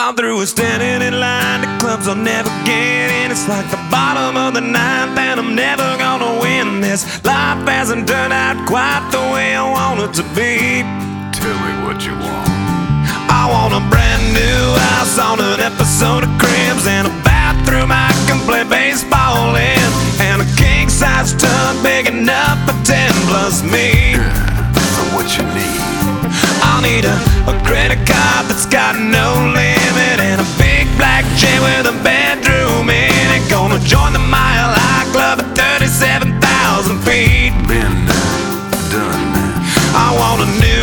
I'm through with standing in line to clubs I'll never get in. It's like the bottom of the ninth, and I'm never gonna win this. Life hasn't turned out quite the way I want it to be. Tell me what you want. I want a brand new house on an episode of Cribs and a bathroom I can play baseball in, and a king size tub big enough for ten plus me. So what you need? I'll need a,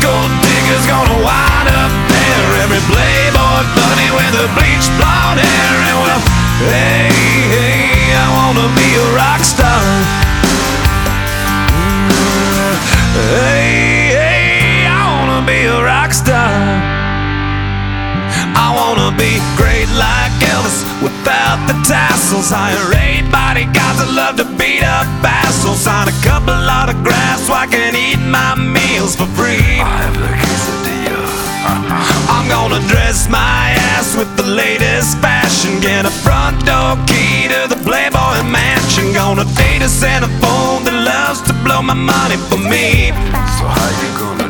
gold digger's gonna wind up there. Every playboy bunny with a bleached blonde hair. And well, hey, hey, I wanna be a rock star. Mm, hey, hey, I wanna be a rock star. I wanna be great like without the tassels. Hire eight bodyguards that love to beat up assholes. Sign a couple autographs so I can eat my meals for free. I have the quesadilla. I'm gonna dress my ass with the latest fashion. Get a front door key to the Playboy mansion. Gonna date a Santa phone that loves to blow my money for me. So how you gonna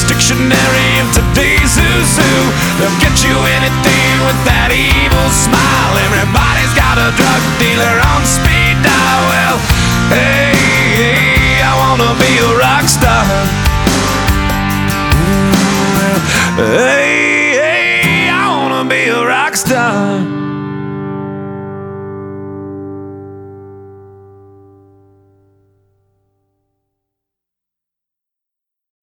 latest dictionary of today's who's who. They'll get you anything with that evil smile. Everybody's got a drug dealer on speed dial. Well, hey, hey I wanna be a rock star. Hey, hey, I wanna be a rock star.